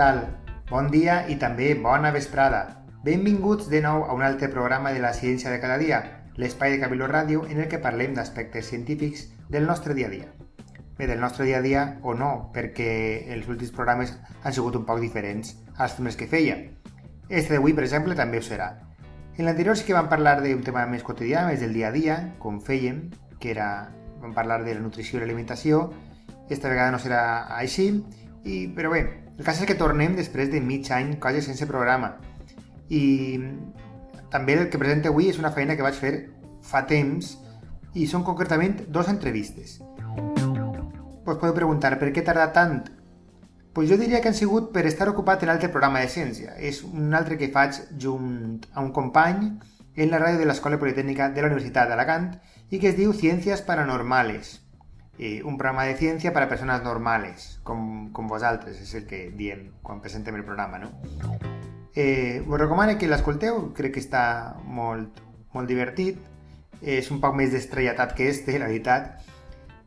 tal? Bon dia i també bona vesprada. Benvinguts de nou a un altre programa de la ciència de cada dia, l'espai de Cabildo Ràdio en el que parlem d'aspectes científics del nostre dia a dia. Bé, del nostre dia a dia o no, perquè els últims programes han sigut un poc diferents als temes que feia. Este d'avui, per exemple, també ho serà. En l'anterior sí que vam parlar d'un tema més quotidià, més del dia a dia, com fèiem, que era, vam parlar de la nutrició i l'alimentació, esta vegada no serà així, i, però bé, el cas és que tornem després de mig any quasi sense programa. I també el que presento avui és una feina que vaig fer fa temps i són concretament dos entrevistes. Pues podeu preguntar, per què tarda tant? Pues jo diria que han sigut per estar ocupat en altre programa de ciència. És un altre que faig junt a un company en la ràdio de l'Escola Politècnica de la Universitat d'Alacant i que es diu Ciències Paranormales. Eh, un programa de ciència per a persones normales, com, com vosaltres, el que diem quan presentem el programa, no? Eh, us recomano que l'escolteu, crec que està molt, molt divertit, és un poc més destrelletat que este, la veritat,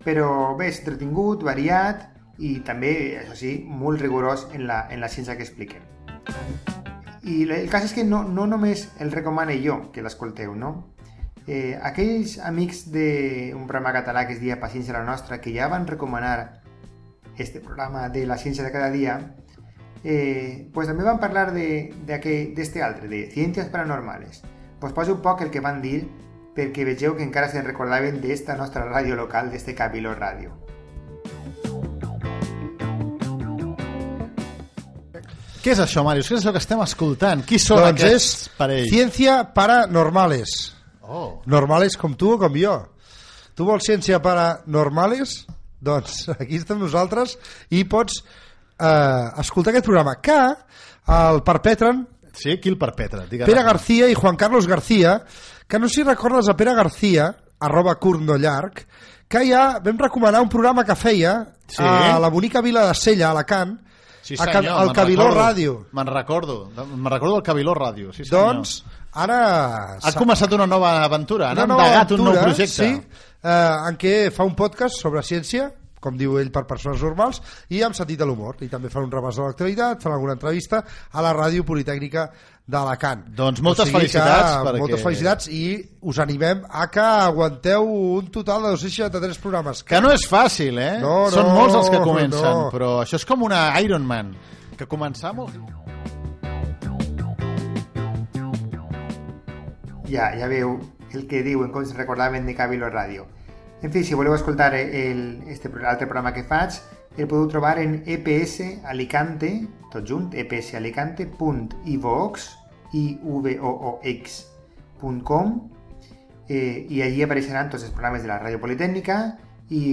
però bé, és entretingut, variat i també, això sí, molt rigorós en la, en la ciència que expliquem. I el cas és que no, no només el recomano jo que l'escolteu, no? Eh, aquells amics d'un programa català que es dia Paciència la Nostra, que ja van recomanar este programa de la ciència de cada dia, eh, pues també van parlar d'este altre, de ciències paranormals. Pues poso un poc el que van dir perquè vegeu que encara se'n recordaven d'esta nostra ràdio local, d'este Cabiló Ràdio. Què és això, Màrius? Què és això que estem escoltant? Qui són doncs aquests parells? ciència paranormales. Oh. Normales com tu o com jo. Tu vols ciència paranormales? Doncs aquí estem nosaltres i pots eh, escoltar aquest programa que el perpetren Sí, qui el perpetra? Digue'm. Pere García i Juan Carlos García, que no sé si recordes a Pere García, arroba curt no llarg, que ja vam recomanar un programa que feia Sí. a la bonica vila de Sella, a Alacant, Sí, a senyor, al Cabiló recordo. Ràdio. Me'n recordo. Me'n recordo del Cabiló Ràdio. Sí, senyor. Doncs ara... Ha començat una nova aventura. Han nova endegat un nou aventura, projecte. Sí, eh, en què fa un podcast sobre ciència, com diu ell, per persones normals, i amb sentit de l'humor. I també fa un repàs de l'actualitat, fa alguna entrevista a la Ràdio Politècnica d'Alacant. Doncs moltes felicitats, Que, perquè- Moltes felicitats i us animem a que aguanteu un total de 263 programes. Que no és fàcil, eh? No, Són no, molts els que comencen, no. però això és com una Iron Man, que començar molt... Ja, ja veu el que diuen, com se recordaven de Cabilo Ràdio. En fi, si voleu escoltar el, este altre programa que faig, el podeu trobar en EPS Alicante, tot junt, E epsalicante.ivox, i v o o x.com eh, i allí apareixeran tots els programes de la Ràdio Politècnica i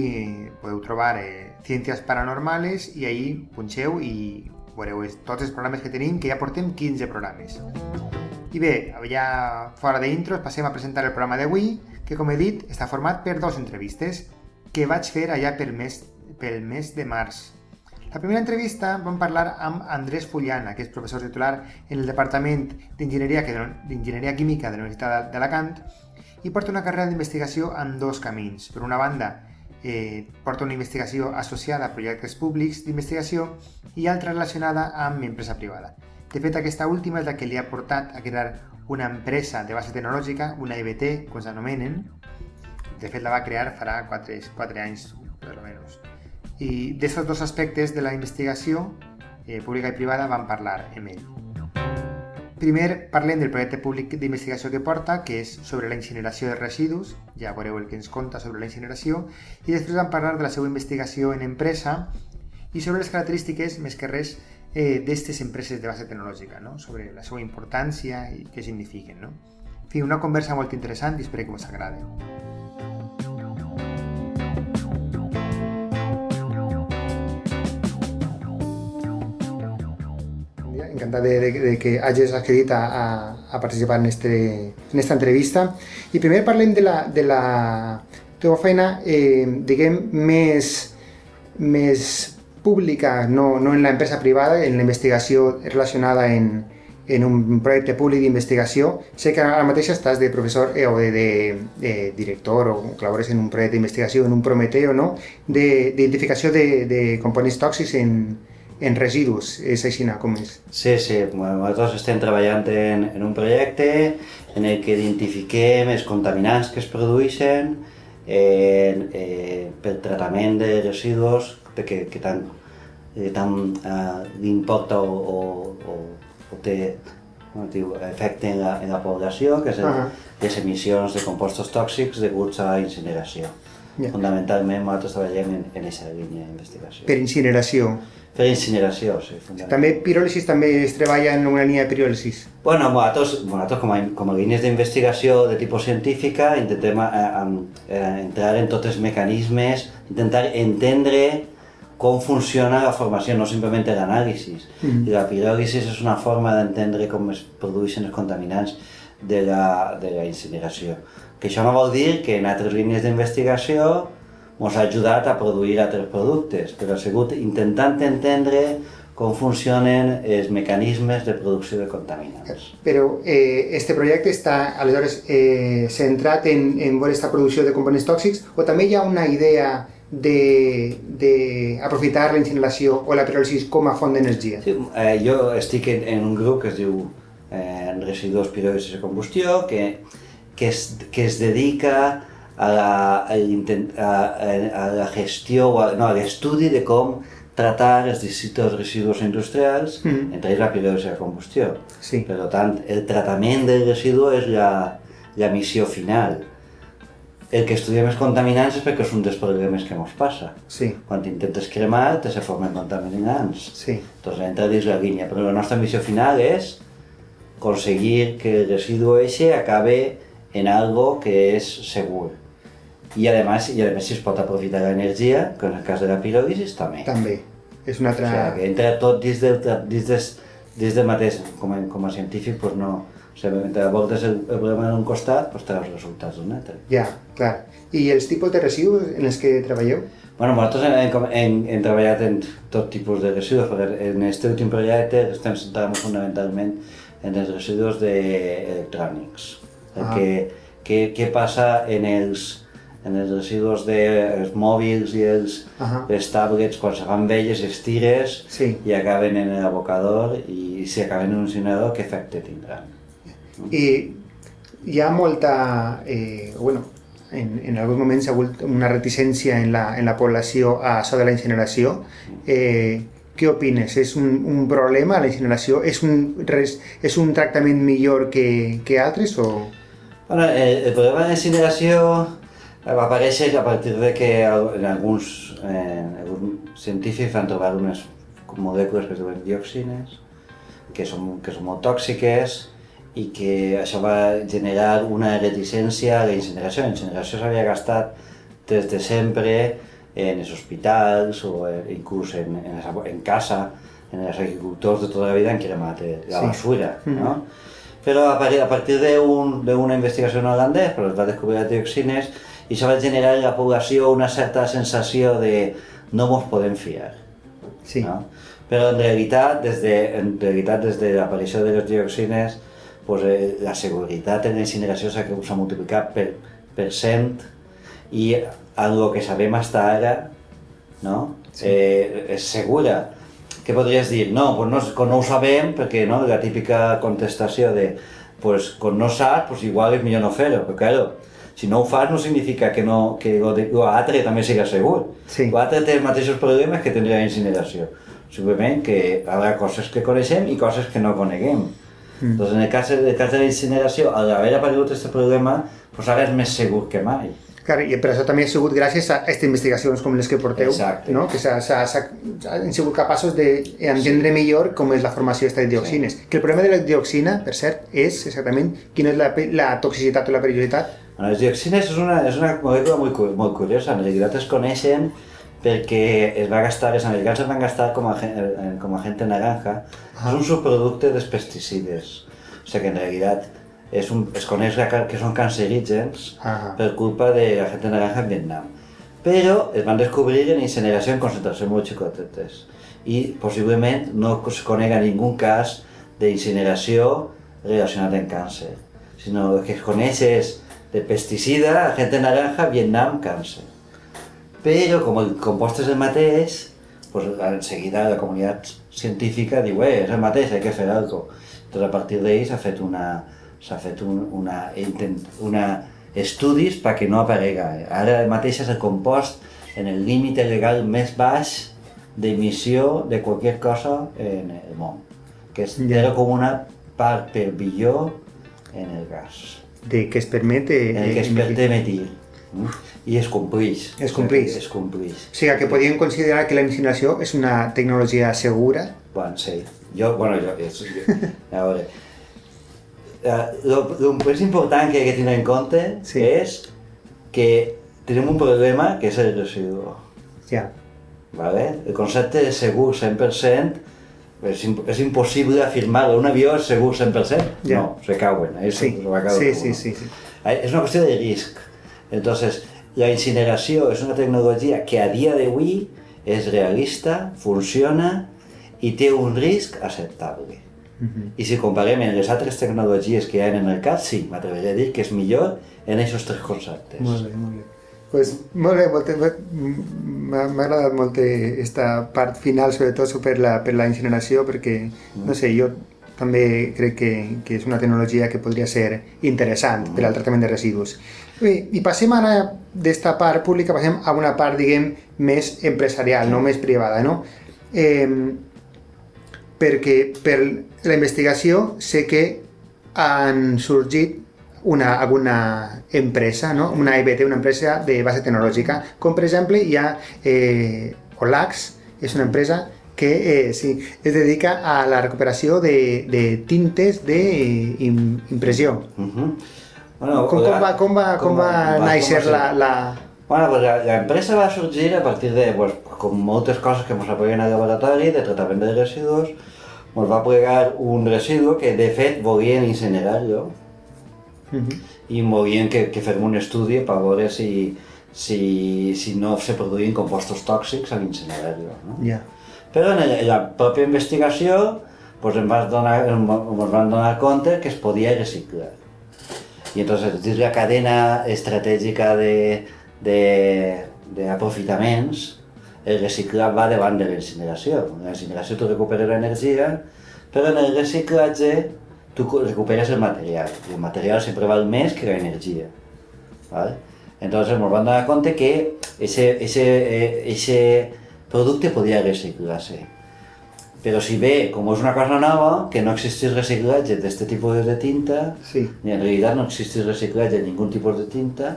podeu trobar eh, Ciències Paranormales i allí punxeu i veureu tots els programes que tenim, que ja portem 15 programes. I bé, ja fora d'intros, passem a presentar el programa d'avui, que com he dit, està format per dues entrevistes que vaig fer allà pel mes, pel mes de març. La primera entrevista vam parlar amb Andrés Fullana, que és professor titular en el Departament d'Enginyeria d'Enginyeria Química de la Universitat d'Alacant i porta una carrera d'investigació amb dos camins. Per una banda, eh, porta una investigació associada a projectes públics d'investigació i altra relacionada amb empresa privada. De fet, aquesta última és la que li ha portat a crear una empresa de base tecnològica, una EBT, com s'anomenen. De fet, la va crear farà 4, 4 anys, per almenys. I d'aquests dos aspectes de la investigació eh, pública i privada vam parlar amb ell. Primer parlem del projecte públic d'investigació que porta, que és sobre la incineració de residus, ja veureu el que ens conta sobre la incineració, i després vam parlar de la seva investigació en empresa i sobre les característiques, més que res, eh, d'aquestes empreses de base tecnològica, no? sobre la seva importància i què signifiquen. No? En fi, una conversa molt interessant i espero que us agradi. Encantat de, de, de que hagis accedit a, a, a participar en, este, en esta entrevista. I primer parlem de la, de la teva feina, eh, diguem, més, més pública, no, no en la empresa privada, en la investigació relacionada en, en un projecte públic d'investigació. Sé que ara mateix estàs de professor eh, o de, de, de director o col·labores en un projecte d'investigació, en un Prometeo, no? d'identificació de, de components tòxics en, en residus, és així com és? Sí, sí, bueno, nosaltres estem treballant en, en un projecte en el que identifiquem els contaminants que es produeixen eh, eh, pel tractament de residus de que, que tant, eh, tant eh, importa o, o, o, o té com diu, efecte en la, en la població, que és el, Ahà. les emissions de compostos tòxics deguts a la incineració. Ja. Fundamentalment nosaltres treballem en, en aquesta línia d'investigació. Per incineració. Per incineració, sí. També piròlisis també es treballa en una línia de piròlisis. Bueno, nosaltres, nosaltres com, a, com a línies d'investigació de tipus científica intentem eh, em, eh, entrar en tots els mecanismes, intentar entendre com funciona la formació, no simplement l'anàlisi. Mhm. I la piròlisi és una forma d'entendre com es produeixen els contaminants de la, de la incineració. Que això no vol dir que en altres línies d'investigació ens ha ajudat a produir altres productes, però ha sigut intentant entendre com funcionen els mecanismes de producció de contaminants. Però eh, este projecte està, aleshores, eh, centrat en, en veure aquesta producció de components tòxics o també hi ha una idea de, de aprofitar la incineració o la piròlisis com a font d'energia? Sí, eh, jo estic en, en un grup que es diu eh, Residus Piròlisis de Combustió, que, que, es, que es dedica a la, a, a, a la gestió, o a, no, a l'estudi de com tratar els distintos residus industrials, Mm. entre ells la piròlisi de combustió. Sí. Per tant, el tractament del residu és la, la missió final. El que estudiem els contaminants és perquè és un dels problemes que ens passa. Sí, Quan intentes cremar, te se formen contaminants. sí. Entonces entra dins la línia, però la nostra missió final és conseguir que el residu ese acabe en algo que és segur. I además, i además si es pot aprofitar l'energia, que en el cas de la piròlisis també. També. És una O altra... sigui, que entra tot dins del, dins des, dins del mateix. Com a, com a científic, pues no... O sigui, mentre abordes el, el problema d'un costat, pues té els resultats d'un altre. Ja, clar. I els tipus de residus en els que treballeu? Bueno, nosaltres hem, hem, hem treballat en tot tipus de residus, perquè en aquest últim projecte estem centrant fonamentalment en els residus de electrònics. El Ah. que, què, què passa en els, en els residus dels mòbils i els, Ahà. les tablets quan se fan velles, es tires Sí. i acaben en l'abocador i si acaben en un incinerador, què efecte tindran? I hi ha molta... Eh, bueno, en, en alguns moments hi ha hagut una reticència en la, en la població a això de la incineració. Eh, què opines? És un, un problema la incineració? És un, res, és un tractament millor que, que altres o...? Bueno, el, el problema de incineració eh, va aparèixer a partir de que en alguns, eh, alguns científics van trobar unes molècules que es diuen dioxines, que són, que són molt tòxiques i que això va generar una reticència a la incineració. La incineració s'havia gastat des de sempre en els hospitals o eh, inclús en, en, les- en casa, en els agricultors de tota la vida han cremat eh, la Sí. basura, no? Però a partir, a partir d'un- d'una investigació en holandès, però es va descobrir les dioxines i això va generar en la població una certa sensació de no ens podem fiar. Sí. No? Però en realitat, des de, en realitat, des de l'aparició de les dioxines, pues, eh, la seguretat en la incineració s'ha multiplicat per, per cent i en el que sabem fins ara no? Sí. eh, és segura. Què podries dir? No, pues no, com no ho sabem, perquè no, la típica contestació de pues, com no saps, pues igual és millor no fer-ho, però claro, si no ho fas no significa que, no, que lo de- lo altre també siga segur. Sí. L'altre té els mateixos problemes que tindria la incineració. Simplement que hi haurà coses que coneixem i coses que no coneguem. Mm. Doncs en el cas, en el cas de la incineració, al haver aparegut aquest problema, pues ara és més segur que mai. Clar, i per això també ha sigut gràcies a aquestes investigacions com les que porteu, Exacte. no? que s'ha- s'ha- s'ha- han sigut capaços d'entendre millor com és la formació d'aquestes dioxines. Que el problema de la dioxina, per cert, és exactament quina és la, la toxicitat o la perillositat. Bueno, les dioxines és una, és una molècula molt, molt curiosa. En realitat es coneixen perquè es va gastar, els americans es van gastar com a, eh, com a agente naranja. Ah. És un subproducte dels pesticides. O sigui que en realitat és un, es coneix que que són cancerígens Ah. per culpa de la gente naranja en Vietnam. Però es van descobrir en incineració en concentracions molt xicotetes i possiblement no es conega ningú cas d'incineració relacionat amb càncer, sinó el que es coneix és de pesticida, agente naranja, Vietnam, càncer. Però com el compost és el mateix, pues, enseguida la comunitat científica diu, eh, és el mateix, hay que fer algo. Entonces, a partir d'ahí s'ha fet una, s'ha fet un, una, una estudis perquè no aparega. Ara mateix és el compost en el límit legal més baix d'emissió de qualsevol cosa en el món, que és Ja. 0,1 part per bilió en el gas, De que es permete... en el que es eh, permet emitir. mm? I es compleix. Es compleix. Es compleix. O sigui, que podríem considerar que la incineració és una tecnologia segura. Bueno, sí. Jo, bueno, jo, és, jo a veure, uh, el més important que hay que tenir en compte Sí. és que tenim un problema que és el residu. Ja. ¿vale? El concepte de segur 100% és, és impossible afirmar-lo. Un avió és segur 100%? Ja. No, se cauen. Ahí Sí, se va caure sí, sí, sí, sí. Eh, És una qüestió de risc. Entonces, la incineració és una tecnologia que a dia d'avui és realista, funciona i té un risc acceptable. Mhm. I si comparem amb les altres tecnologies que hi ha en el mercat, sí, m'atreviré a dir que és millor en aquests tres conceptes. Molt bé, molt bé. Pues, molt bé, molt, m'ha m'ha agradat molt aquesta part final, sobretot per la, per la incineració, perquè, no sé, jo també crec que, que és una tecnologia que podria ser interessant per al tractament de residus. Bé, I passem ara d'esta part pública, passem a una part, diguem, més empresarial, no més privada, no? Eh, perquè per la investigació sé que han sorgit una, alguna empresa, no? una EBT, una empresa de base tecnològica, com per exemple hi ha eh, Olax, és una empresa que eh, sí, es dedica a la recuperació de, de tintes d'impressió. Mhm. Bueno, Com, com, va, com va, com va néixer ser? la, la... Bueno, pues la, la empresa va sorgir a partir de, pues, com moltes coses que ens apleguen al laboratori de tractament de residus, ens va plegar un residu que de fet volien incinerar-lo Mhm. i volien que, que fem un estudi per veure si, si, si no se produïen compostos tòxics a incinerar-lo. No? Ja. Però en, el, en la pròpia investigació pues, em, vas donar, em, van donar compte que es podia reciclar. I entonces, dins la cadena estratègica de, de, d'aprofitaments, el reciclat va davant de la incineració. En la incineració tu recuperes l'energia, però en el reciclatge tu recuperes el material, i el material sempre val més que l'energia. ¿vale? Entonces ens van donar compte que ese, ese, eh, ese producte podia reciclar-se. Però si bé, com és una cosa nova, que no existís reciclatge d'aquest tipus de tinta, Sí. ni en realitat no existís reciclatge de ningú tipus de tinta,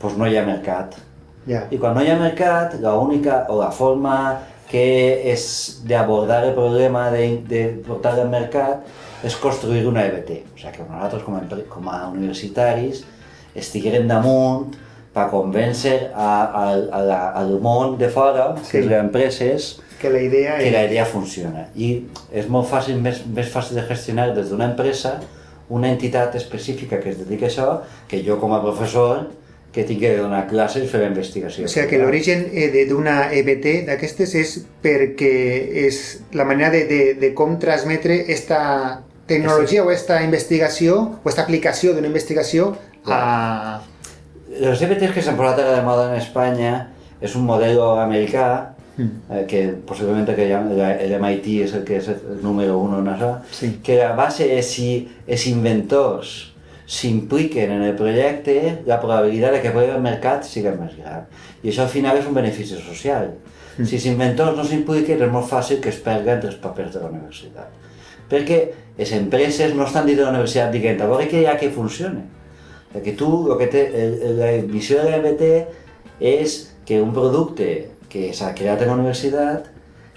doncs no hi ha mercat. Ja. I quan no hi ha mercat, la única o la forma que és d'abordar el problema de, de portar al mercat és construir una EBT. O sigui que nosaltres com a, com a universitaris estiguérem damunt per convèncer a, a, a la, al món de fora, Sí. que les empreses, Que la idea que és... la idea funciona. I és molt fàcil, més, més fàcil de gestionar des d'una empresa una entitat específica que es dedica a això, que jo com a professor que tinc que donar classes i fer la investigació. O sigui que l'origen eh, de- d'una EBT d'aquestes és perquè és la manera de, de, de com transmetre esta tecnologia o esta investigació o esta aplicació d'una investigació a... Els EBTs que s'han posat ara de moda en Espanya és un model americà eh, que possiblement que l'MIT és el que és el número uno en això, Sí. que la base és si els inventors s'impliquen en el projecte, la probabilitat de que al mercat sigui més gran. I això al final és un benefici social. Si els inventors no s'impliquen és molt fàcil que es perden entre els papers de la universitat. Perquè les empreses no estan dins de la universitat dient a veure què hi ha que funcione. Perquè tu, el que té, el, la missió de l'MT és que un producte que s'ha creat en la universitat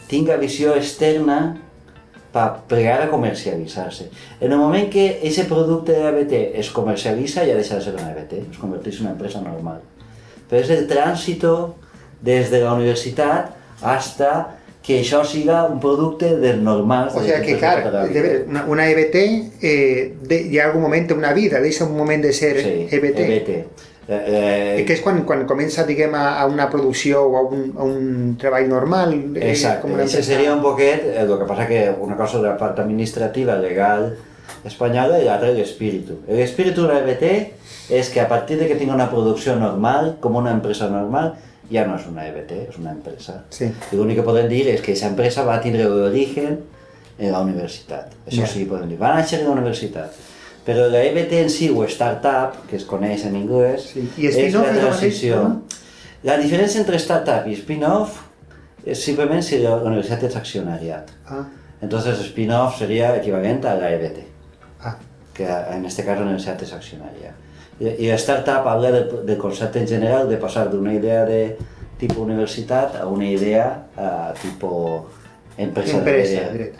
tinga visió externa per plegar a comercialitzar-se. En el moment que aquest producte de l'ABT es comercialitza ja deixa de ser una ABT, es converteix en una empresa normal. Però és el trànsito des de la universitat hasta que això siga un producte del normal. O sea que, clar, de ver, una, una EBT eh, de, hi ha algun moment té una vida, deixa un moment de ser sí, EBT. EBT. Eh, eh, que és quan, quan comença, diguem, a, a una producció o a un, a un treball normal. eh, Exacte, com això seria un poquet, eh, el que passa que una cosa de la part administrativa, legal, espanyola i l'altra l'espíritu. L'espíritu de l'EBT és que a partir de que tingui una producció normal, com una empresa normal, ja no és una EBT, és una empresa. Sí. I l'únic que podem dir és que aquesta empresa va tindre l'origen en la universitat. Això Ja. sí, podem dir. Va néixer en la universitat. Però la EBT en si, o startup, que es coneix en anglès, Sí. I és la és transició. La diferència entre startup i spin-off és simplement si la universitat és accionariat. Ah, Entonces, spin-off sería equivalente a la EBT, ah, que en este caso la universidad es accionaria. Y, y la startup habla del, del concepto en general de pasar de una idea de tipo universidad a una idea a tipo empresa, empresa, de, de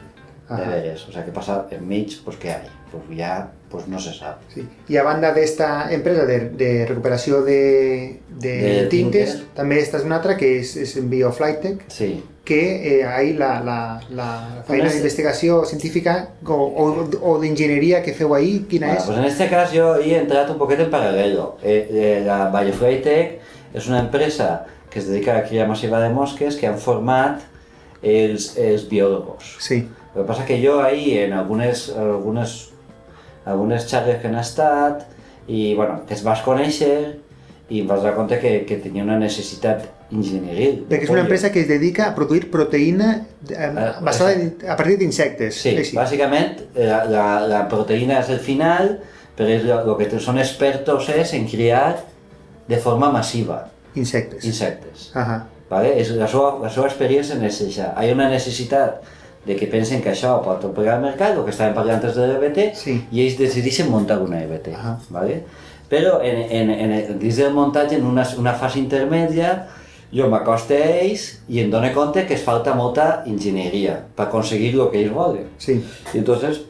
Ajá. deberes. O sea, que pasa en mig, pues ¿qué hay? Pues ya pues no se sabe. Sí. I a banda d'esta empresa de, de recuperació de, de, De tintes, tintes. també esta és una altra que és, és en BioFlyTech, Sí. que eh, ahí la, la, la feina Bueno, és- d'investigació científica o, o, o d'enginyeria que feu ahí, quina Bueno, és? pues en este caso yo he entrado un poquito en paralelo. Eh, eh, la Bioflytech es una empresa que es dedica a la cría masiva de mosques que han format els, els biòlegos. Sí, El que passa que jo ahir en algunes, algunes, algunes xarres que han estat i bueno, que es vas conèixer i em vas dar compte que, que tenia una necessitat enginyeril. perquè és una empresa que es dedica a produir proteïna eh, Ah, basada en, a partir d'insectes. Sí, bàsicament la, la, la proteïna és el final, però és lo que són expertos és en criar de forma massiva Insectes. insectes. Ajá. ¿vale? És la seva, la seva experiència és això. Hi ha una necessitat de que pensen que això pot pegar al mercat, el que estàvem parlant antes de l'EBT, Sí. i ells decideixen muntar una EBT. Ahà. ¿vale? Però en, en, en, dins del muntatge, en una, una fase intermèdia, jo m'acosto a ells i em dono compte que es falta molta enginyeria per aconseguir el que ells volen. Sí. Y entonces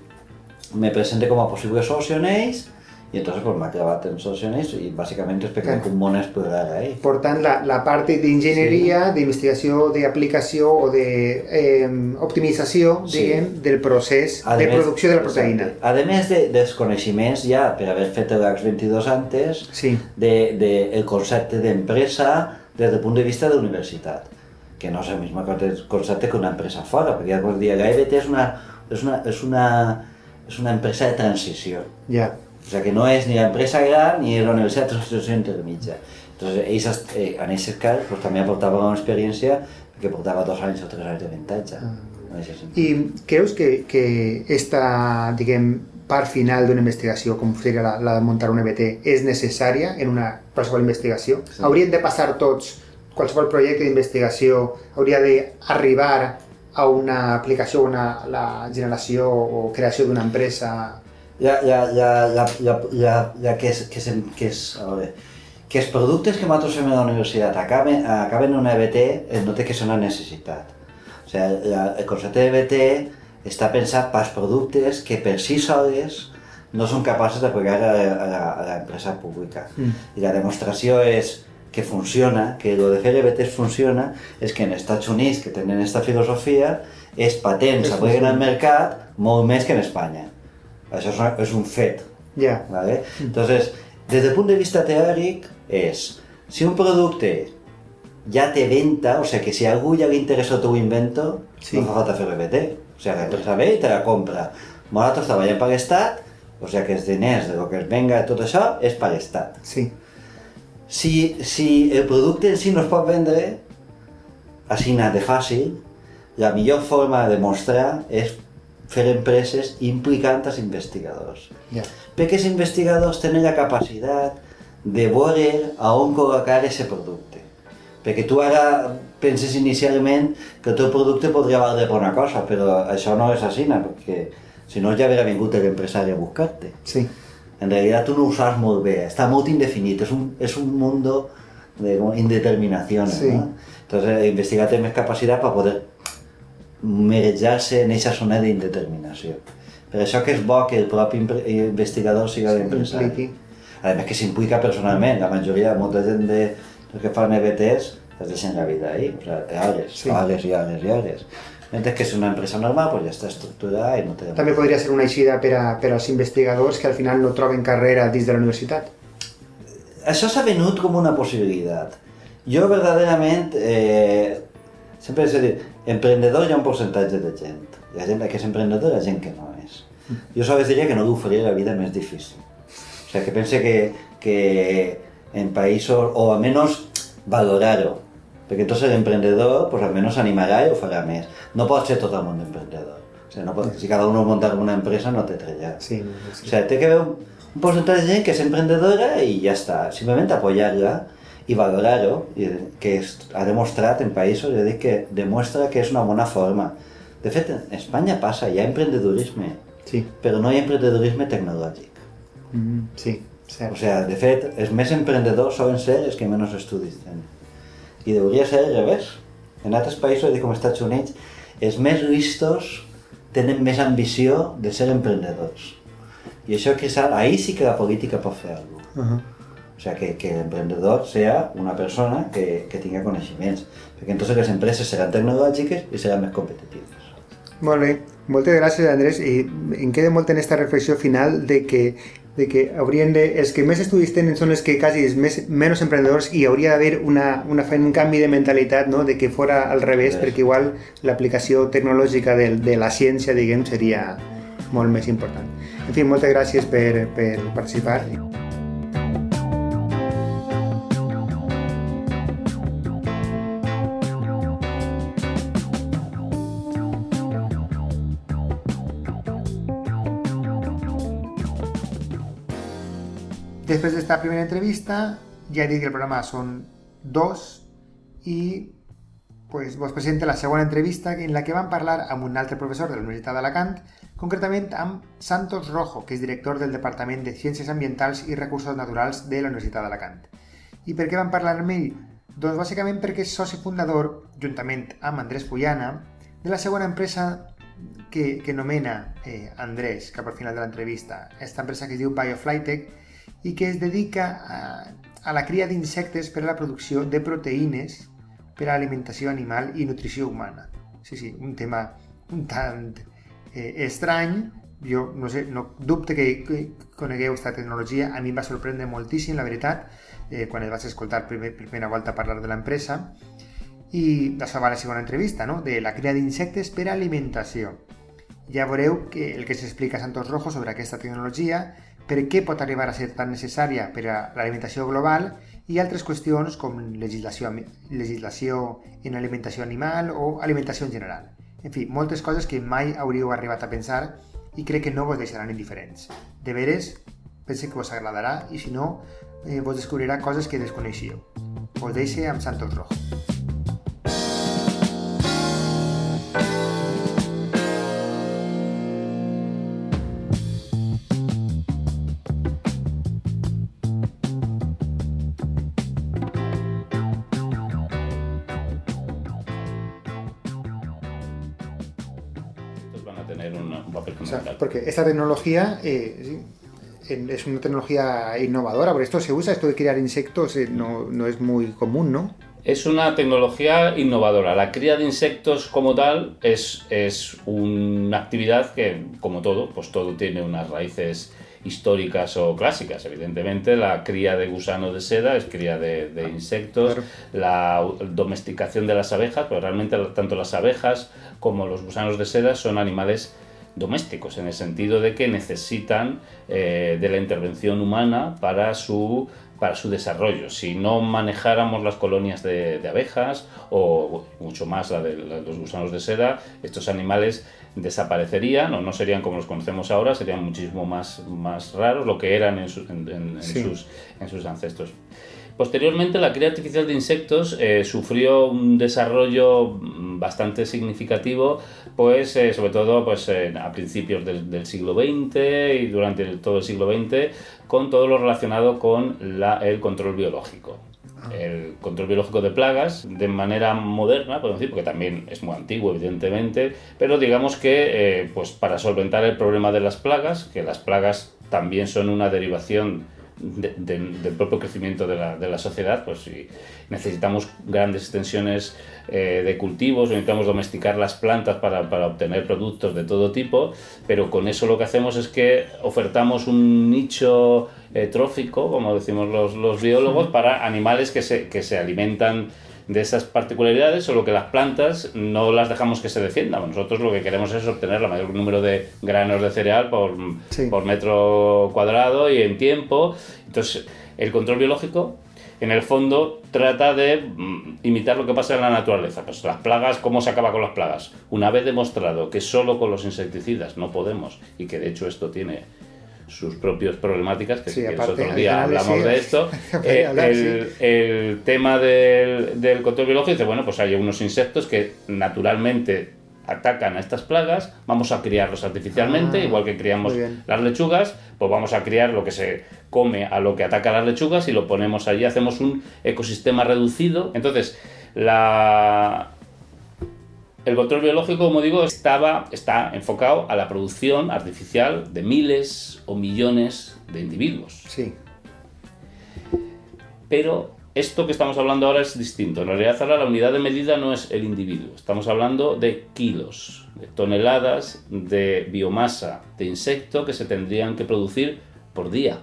me presenté como posible socio en ells y entonces pues me ha en socio en ells y básicamente es perquè Clar. un explorar ahí. Per tant, la, la part d'enginyeria, d'investigació, d'aplicació o d'optimització, Sí. diguem, del procés A de més- producció de la proteïna. A més de, dels coneixements ja, per haver fet l'AX 22 antes, Sí. de, de el concepte d'empresa des del punt de vista de universitat, que no és el mismo concepte que una empresa fora, perquè ja com dia, la EBT és una, és una, és una, és una empresa de transició. Ja. O sea que no es ni la empresa gran ni la universidad de transició intermitja. Entonces, ells, eh, en aquest cas, pues, també aportava una experiència que portava dos anys o tres anys d'avantatge. En aquest sentit. I creus que, que esta, diguem, part final d'una investigació, com seria la, la de muntar un EBT, és necessària en una qualsevol investigació? Sí. Haurien de passar tots, qualsevol projecte d'investigació hauria d'arribar a una aplicació, una, la generació o creació d'una empresa La, la, la, la, la, la, la que, és, que, és, que, és, a veure, que els productes que nosaltres fem a la universitat acaben, acaben en una EBT eh, no té que ser una necessitat. O sigui, el concepte d'EBT està pensat per als productes que per si sols no són capaços de pagar a, a, a l'empresa pública. Mm. I la demostració és que funciona, que lo de fer EBTs funciona, és que en Estats Units, que tenen aquesta filosofia, els patents És s'apleguen al mercat molt més que en Espanya. Això és, una, és un fet. Ja. ¿vale? Entonces, desde el punto de vista teòric, és, si un producte ja té venta, o sigui que si a algú ja li interessa el teu invento, Sí. no fa falta fer BT. O sigui, l'empresa ve i te la compra. Nosaltres treballem per l'Estat, o sigui que els diners de lo que es venga tot això és per l'Estat. Sí. Si, si el producte en si no es pot vendre, així anat de fàcil, la millor forma de demostrar és fer empreses implicant els investigadors. Ja. Perquè els investigadors tenen la capacitat de veure a on col·locar aquest producte. Perquè tu ara penses inicialment que el teu producte podria valdre per una cosa, però això no és així, perquè si no ja hauria vingut l'empresari a buscar-te. Sí. En realidad tú no usas molt bé, está muy indefinido, es un, es un mundo de indeterminaciones, Sí. ¿no? Entonces, té més capacitat per poder marejar-se en aquesta zona d'indeterminació. Per això que és bo que el propi impre- investigador siga l'empresari. A més que s'implica personalment, la majoria, molta gent de, dels que fan EBTs es deixen la vida ahí, o sea, hores, Sí. hores i hores i hores. Mentre que és una empresa normal, pues ja està estructurada i no té... També podria ser una eixida per, a, per als investigadors que al final no troben carrera dins de la universitat. això s'ha venut com una possibilitat. Jo verdaderament, eh, sempre he dit, emprendedor hi ha un percentatge de gent. Hi ha gent que és emprendedor i hi ha gent que no és. Jo sols diria que no faria la vida més difícil. O sigui, que pense que, que en països, o almenys valorar-ho. Perquè entonces l'emprendedor pues, almenys animarà i ho farà més. No pot ser tot el món emprendedor. O sea, no pot, si cada uno monta una empresa no té trellat. Sí, O sí. sea, té que haver un, un porcentaje de gent que és emprendedora i ja està. Simplement apoyar-la i valorar-ho, que es, ha demostrat en països, ja dic que demostra que és una bona forma. De fet, en Espanya passa, hi ha emprendedorisme, Sí, però no hi ha emprendedorisme tecnològic. mm, sí, cert. O sea, de fet, els més emprendedors solen ser els que menys estudis tenen. I hauria ser al revés. En altres països, com els Estats Units, els més listos tenen més ambició de ser emprendedors. I això que ahí sí que la política pot fer alguna cosa. Uh -huh. O sea, que, que el emprendedor sea una persona que, que tenga coneixements, perquè entonces les empreses seran tecnològiques i seran més competitives. Molt bé, moltes gràcies Andrés i em queda molt en esta reflexió final de que, de que haurien de, els que més estudis tenen són els que quasi els més, menys emprendedors i hauria d'haver una, una, un canvi de mentalitat no? de que fora al revés Sí. perquè igual l'aplicació tecnològica de, de la ciència diguem seria molt més important. En fi, moltes gràcies per, per participar. Després primera entrevista, ja he dit que el programa són dos i pues, vos presento la segona entrevista en la que vam parlar amb un altre professor de la Universitat d'Alacant, concretament amb Santos Rojo, que és director del Departament de Ciències Ambientals i Recursos Naturals de la Universitat d'Alacant. I per què vam parlar amb ell? Doncs bàsicament perquè és soci fundador, juntament amb Andrés Puyana, de la segona empresa que, que nomena eh, Andrés cap al final de l'entrevista. Aquesta empresa que es diu Bioflytech i que es dedica a, a la cria d'insectes per a la producció de proteïnes per a alimentació animal i nutrició humana. Sí, sí, un tema un tant eh, estrany, jo no sé, no dubte que, conegueu aquesta tecnologia, a mi em va sorprendre moltíssim, la veritat, eh, quan el vaig escoltar primer, primera volta parlar de l'empresa, i d'això va la segona entrevista, no? de la cria d'insectes per a alimentació. Ja veureu que el que s'explica a Santos Rojo sobre aquesta tecnologia, per què pot arribar a ser tan necessària per a l'alimentació global i altres qüestions com legislació, legislació en alimentació animal o alimentació en general. En fi, moltes coses que mai hauríeu arribat a pensar i crec que no vos deixaran indiferents. De veres, pense que vos agradarà i si no, eh, vos descobrirà coses que desconeixíeu. Vos deixe amb Santos Rojo. Esta tecnología eh, es una tecnología innovadora, porque esto se usa, esto de criar insectos eh, no, no es muy común, ¿no? Es una tecnología innovadora. La cría de insectos como tal es, es una actividad que, como todo, pues todo tiene unas raíces históricas o clásicas. Evidentemente, la cría de gusano de seda es cría de, de insectos, Claro. la domesticación de las abejas, pero realmente tanto las abejas como los gusanos de seda son animales domésticos, en el sentido de que necesitan eh, de la intervención humana para su, para su desarrollo. Si no manejáramos las colonias de, de abejas o mucho más la de, la de los gusanos de seda, estos animales desaparecerían o no serían como los conocemos ahora, serían muchísimo más, más raros, lo que eran en, su- en- en- en Sí. sus, en sus ancestros. Posteriormente, la cría artificial de insectos eh, sufrió un desarrollo bastante significativo, pues eh, sobre todo pues, eh, a principios del, del siglo XX y durante el- todo el siglo XX, con todo lo relacionado con la- el control biológico. El control biológico de plagas de manera moderna, podemos decir, porque también es muy antiguo, evidentemente, pero digamos que eh, pues para solventar el problema de las plagas, que las plagas también son una derivación de- de- del propio crecimiento de la, de la sociedad, pues si necesitamos grandes extensiones eh, de cultivos, necesitamos domesticar las plantas para, para obtener productos de todo tipo, pero con eso lo que hacemos es que ofertamos un nicho eh, trófico, como decimos los, los biólogos, para animales que se, que se alimentan de esas particularidades, solo que las plantas no las dejamos que se defiendan. Nosotros lo que queremos es obtener el mayor número de granos de cereal por, Sí. por metro cuadrado y en tiempo. Entonces, el control biológico en el fondo trata de mm, imitar lo que pasa en la naturaleza. Pues las plagas, ¿cómo se acaba con las plagas? Una vez demostrado que solo con los insecticidas no podemos, y que de hecho esto tiene sus propias problemáticas, que Sí, si aparte, otro día hablamos sí. de esto. Eh, hablar, el, el tema del, del control biológico dice, bueno, pues hay unos insectos que naturalmente atacan a estas plagas, vamos a criarlos artificialmente, Ah, igual que criamos las lechugas, pues vamos a criar lo que se come a lo que ataca a las lechugas y lo ponemos allí, hacemos un ecosistema reducido. Entonces, la, el control biológico, como digo, estaba, está enfocado a la producción artificial de miles o millones de individuos. Sí. Pero esto que estamos hablando ahora es distinto. En realidad ahora la unidad de medida no es el individuo. Estamos hablando de kilos, de toneladas de biomasa de insecto que se tendrían que producir por día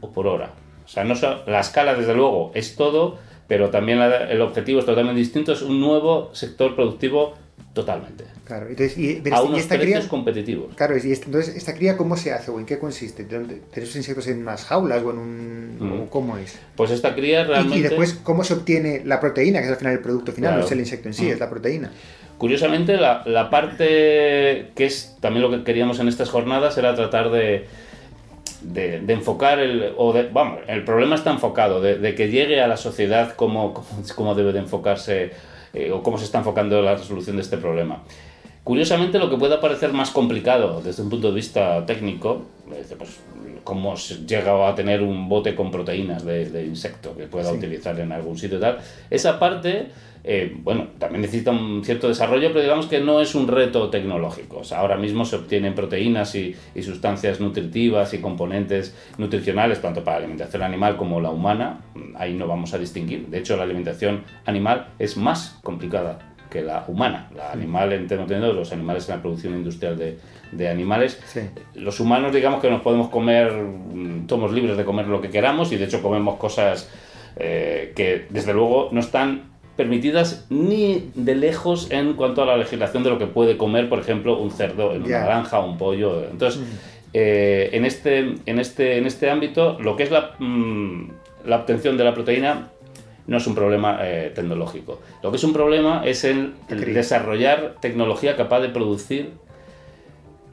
o por hora. O sea, no so- la escala desde luego es todo, pero también la- el objetivo es totalmente distinto. Es un nuevo sector productivo totalmente. Claro. Entonces, y, pero A y unos esta precios cría, competitivos. claro, y esta- entonces, ¿esta cría cómo se hace o en qué consiste? ¿De dónde- ¿Tenéis insectos en unas jaulas o en un... Mm. o cómo es? Pues esta cría Y- realmente... Y, después, ¿cómo se obtiene la proteína, que es al final el producto final? Claro. No es el insecto en sí, Mm. es la proteína. Curiosamente, la, la parte que es también lo que queríamos en estas jornadas era tratar de, de, de enfocar el. O de, vamos, el problema está enfocado, de, de que llegue a la sociedad cómo, cómo, cómo debe de enfocarse eh, o cómo se está enfocando la resolución de este problema. Curiosamente, lo que pueda parecer más complicado desde un punto de vista técnico, es, pues, cómo llega a tener un bote con proteínas de, de insecto que pueda Sí. utilizar en algún sitio y tal, esa parte, eh, bueno, también necesita un cierto desarrollo, pero digamos que no es un reto tecnológico. O sea, ahora mismo se obtienen proteínas y, y sustancias nutritivas y componentes nutricionales, tanto para la alimentación animal como la humana, ahí no vamos a distinguir. De hecho, la alimentación animal es más complicada que la humana. La animal, en términos de los animales en la producción industrial de, de animales. Sí. Los humanos, digamos que nos podemos comer, mm, somos libres de comer lo que queramos y de hecho comemos cosas eh, que desde luego no están permitidas ni de lejos en cuanto a la legislación de lo que puede comer, por ejemplo, un cerdo en Ya. una granja o un pollo. Entonces, eh, en, este, en, este, en este ámbito, lo que es la, mm, la obtención de la proteína no es un problema eh, tecnológico. Lo que es un problema es el, desarrollar tecnología capaz de producir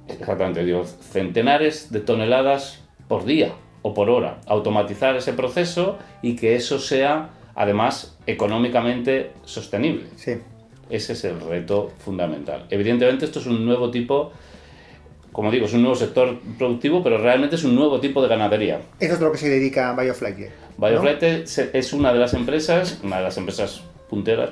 exactamente, digo, centenares de toneladas por día o por hora. Automatizar ese proceso y que eso sea, además, económicamente sostenible. Sí. Ese es el reto fundamental. Evidentemente, esto es un nuevo tipo, como digo, es un nuevo sector productivo, pero realmente es un nuevo tipo de ganadería. Eso es lo que se dedica a Bioflight. se- es una de las empresas, una de las empresas punteras,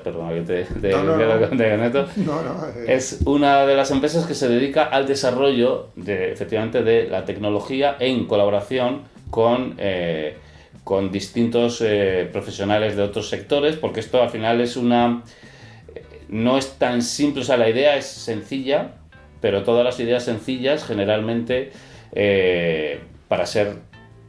No, no, te- te meto, No, no. eh, es una de las empresas que se dedica al desarrollo de, efectivamente, de la tecnología en colaboración con, eh, con distintos eh, profesionales de otros sectores, porque esto al final es una... No es tan simple, o sea, la idea es sencilla, pero todas las ideas sencillas generalmente eh, para ser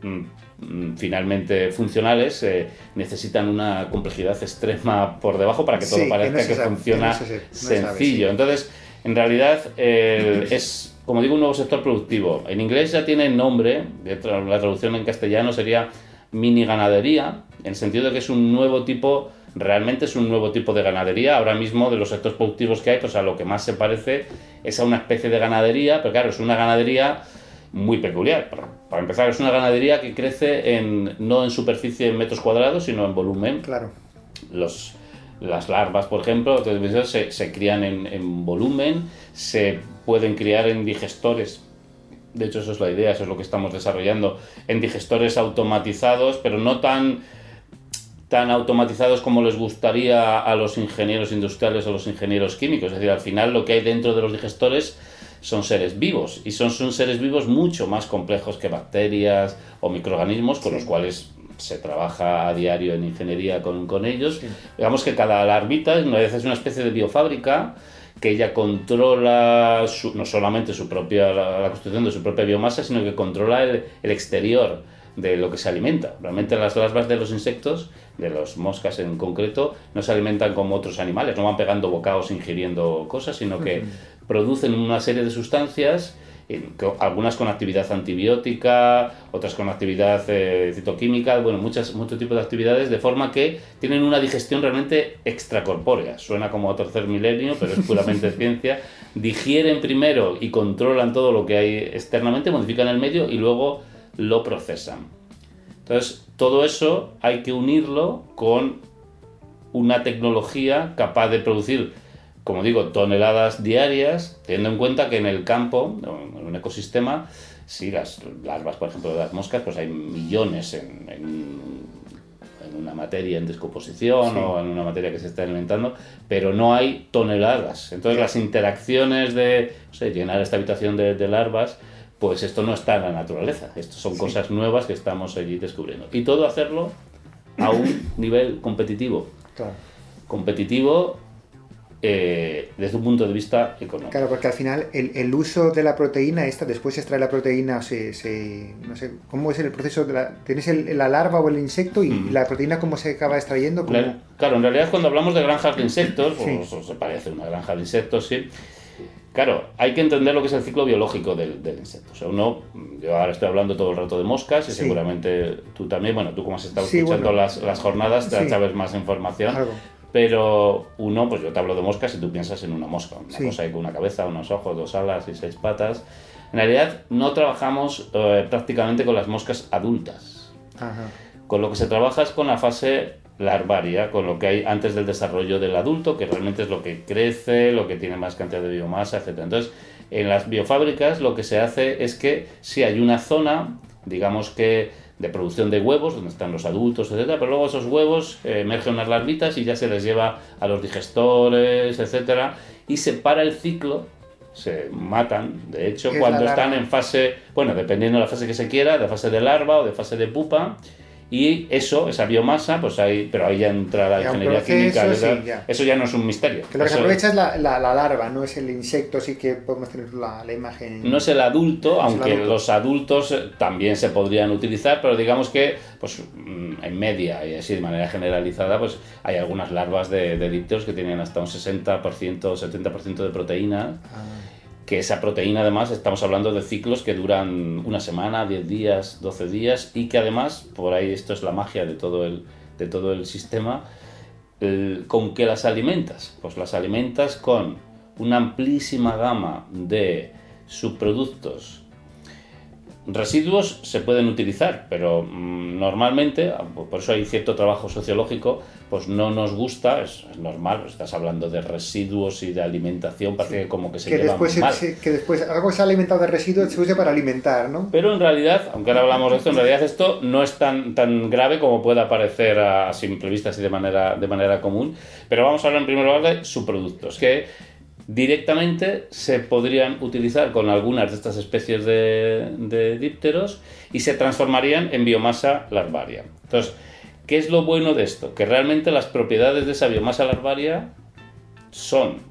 mm, mm, finalmente funcionales eh, necesitan una complejidad extrema por debajo para que todo Sí, que parezca no que, sabe, funciona que no se- no se sabe, sencillo. sí. Entonces, en realidad eh, es, como digo, un nuevo sector productivo. En inglés ya tiene nombre, la traducción en castellano sería mini ganadería, en el sentido de que es un nuevo tipo, realmente es un nuevo tipo de ganadería. Ahora mismo, de los sectores productivos que hay, pues a lo que más se parece es a una especie de ganadería, pero claro, es una ganadería muy peculiar. Para, para empezar, es una ganadería que crece en, no en superficie en metros cuadrados, sino en volumen Claro. los, las larvas, por ejemplo, se, se crían en, en volumen, se pueden criar en digestores. De hecho, eso es la idea, eso es lo que estamos desarrollando, en digestores automatizados, pero no tan, tan automatizados como les gustaría a los ingenieros industriales o los ingenieros químicos. Es decir, al final lo que hay dentro de los digestores son seres vivos y son, son seres vivos mucho más complejos que bacterias o microorganismos con los cuales se trabaja a diario en ingeniería con, con ellos. Digamos que cada larvita es una, es una especie de biofábrica que ella controla su- no solamente su propia, la, la constitución de su propia biomasa, sino que controla el, el exterior de lo que se alimenta. Realmente las larvas de los insectos, de los moscas en concreto, no se alimentan como otros animales, no van pegando bocados ingiriendo cosas, sino que producen una serie de sustancias algunas con actividad antibiótica, otras con actividad eh, citoquímica, bueno, muchas, muchos tipos de actividades, de forma que tienen una digestión realmente extracorpórea. Suena como a tercer milenio, pero es puramente ciencia. Digieren primero y controlan todo lo que hay externamente, modifican el medio y luego lo procesan. Entonces, todo eso hay que unirlo con una tecnología capaz de producir, como digo, toneladas diarias, teniendo en cuenta que en el campo, en un ecosistema, si las larvas, por ejemplo, de las moscas, pues hay millones en, en- en una materia en descomposición Sí. o en una materia que se está alimentando, pero no hay toneladas. Entonces las interacciones de llenar esta habitación de, de larvas, pues esto no está en la naturaleza. Esto son cosas nuevas que estamos allí descubriendo. Y todo hacerlo a un nivel competitivo Claro. competitivo eh, desde un punto de vista económico. Claro, porque al final el, el uso de la proteína esta, después se extrae la proteína, se, se- no sé, ¿cómo es el proceso? De la, tienes el- la larva o el insecto y Mm. la proteína cómo se acaba extrayendo. ¿Cómo? La- Claro, en realidad cuando hablamos de granjas de insectos, Sí. pues, o se parece a una granja de insectos, sí. Claro, hay que entender lo que es el ciclo biológico del, del insecto. O sea, uno, yo ahora estoy hablando todo el rato de moscas y Sí. seguramente tú también, bueno, tú como has estado Sí, escuchando bueno. las, las jornadas, te Sí. sabes más información. Algo. Pero uno, pues yo te hablo de moscas y tú piensas en una mosca, una cosa ahí con una cabeza, unos ojos, dos alas y seis patas. En realidad no trabajamos eh, prácticamente con las moscas adultas. Ajá. Con lo que se trabaja es con la fase larvaria, con lo que hay antes del desarrollo del adulto, que realmente es lo que crece, lo que tiene más cantidad de biomasa, etc. Entonces, en las biofábricas lo que se hace es que si hay una zona, digamos que de producción de huevos, donde están los adultos, etc., pero luego esos huevos eh, emergen unas larvitas y ya se les lleva a los digestores, etc., y se para el ciclo, se matan, de hecho, ¿Qué es cuando la están en fase, bueno, dependiendo de la fase que se quiera, de fase de larva o de fase de pupa, y eso, esa biomasa, pues ahí, pero ahí ya entra la Ya ingeniería química, sí, ¿verdad? ya. eso ya no es un misterio. Que lo que se Eso- aprovecha es la, la- la larva, no es el insecto, sí que podemos tener la, la imagen. No es el adulto, aunque adulto. los adultos eh, también se podrían utilizar, pero digamos que pues, mm, en media y así de manera generalizada, pues hay algunas larvas de, de dípteros que tienen hasta un 60%, 70% de proteína, Ah, que esa proteína además estamos hablando de ciclos que duran una semana, 10 días, 12 días y que además, por ahí esto es la magia de todo el, de todo el sistema, el- ¿con qué las alimentas? Pues las alimentas con una amplísima gama de subproductos. Residuos se pueden utilizar, pero mm, normalmente, ah, por eso hay cierto trabajo sociológico, pues no nos gusta, es, es normal, estás hablando de residuos y de alimentación, parece que como que se que, después, mal. se- que después algo que se ha alimentado de residuos se usa para alimentar, ¿no? Pero en realidad, aunque ahora hablamos de esto, en realidad esto no es tan, tan grave como pueda parecer a, simple vista así de manera, de manera común. Pero vamos a hablar en primer lugar de subproductos, que directamente se podrían utilizar con algunas de estas especies de, dípteros y se transformarían en biomasa larvaria. Entonces, ¿qué es lo bueno de esto? Que realmente las propiedades de esa biomasa larvaria son